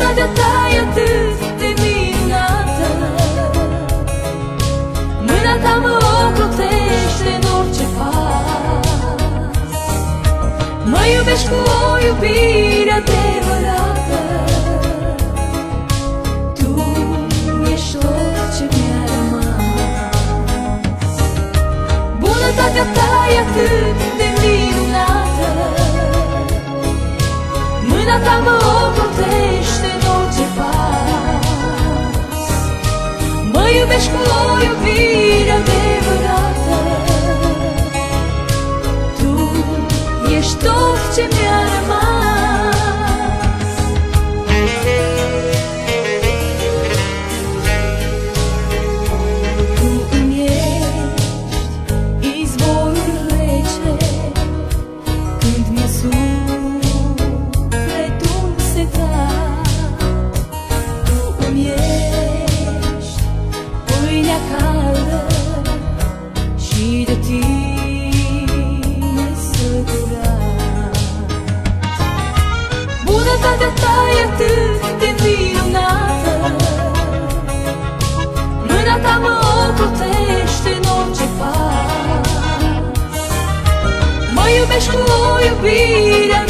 Pătătai atât de minunată. Mâna ta mă ocrotește în orice pas. Mă iubești cu o iubire adevărată. Tu ești ce mi-a rămas. Bunătatea ta e atât de minunată. Mâna ta mă atât de vinonată Mâna ta mă ocotește în orice pas Mă iubești cu o iubire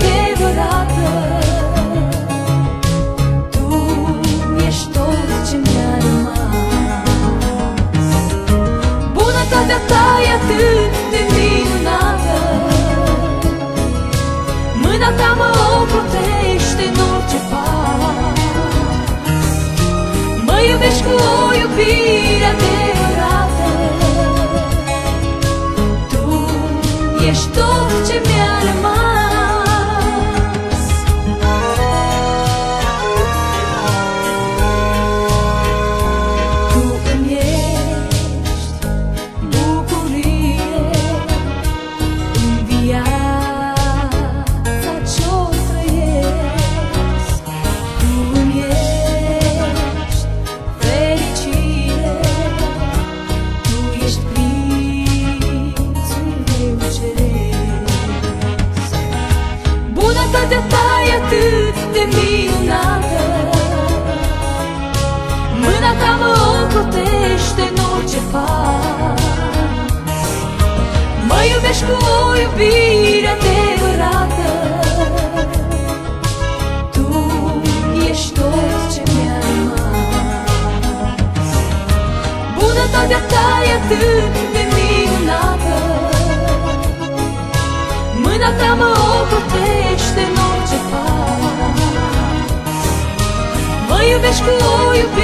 Ești tot ce mi-a rămas. Ești o iubire adevărată. Tu ești tot ce mi-am Bunătatea ta e atât de minunată. Mâna ta mă ocotește în orice pas Mă iubești cu o iubire